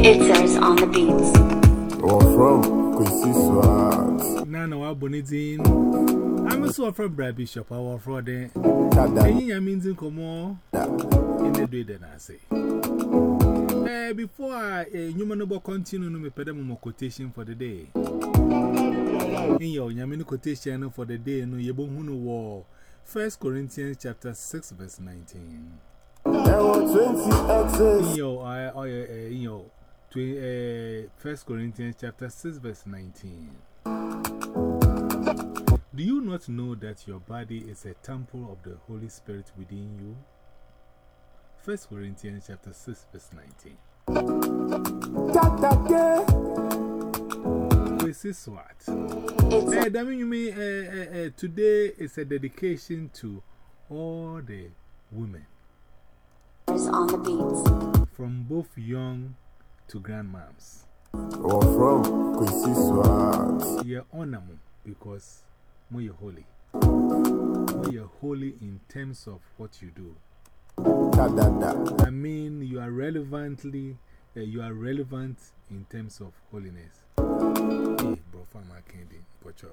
It's ours on the beats. Or from Quincy Swat. Nana wa bonitin. I'm so from Brad Bishop, our fraud. And you means in Como in the day that I say. Eh, before I, a human noble continue, no me pedamo quotation for the day. In your Yamini quotation for the day, no Yabon war. First Corinthians chapter 6, verse 19. There were 20 In your, uh, uh, in your, uh, First Corinthians chapter 6, verse 19. Do you not know that your body is a temple of the Holy Spirit within you? First Corinthians chapter 6, verse 19. Tada. This is what? Eh, that mean you mean uh, uh, uh, today is a dedication to all the women, on the beats. from both young to grandmoms. Or from Quincy Swat. You honor them because you're holy. You're holy in terms of what you do. Tada. I mean, you are relevantly, uh, you are relevant in terms of holiness. Hey, bro, farmer candy, butcher,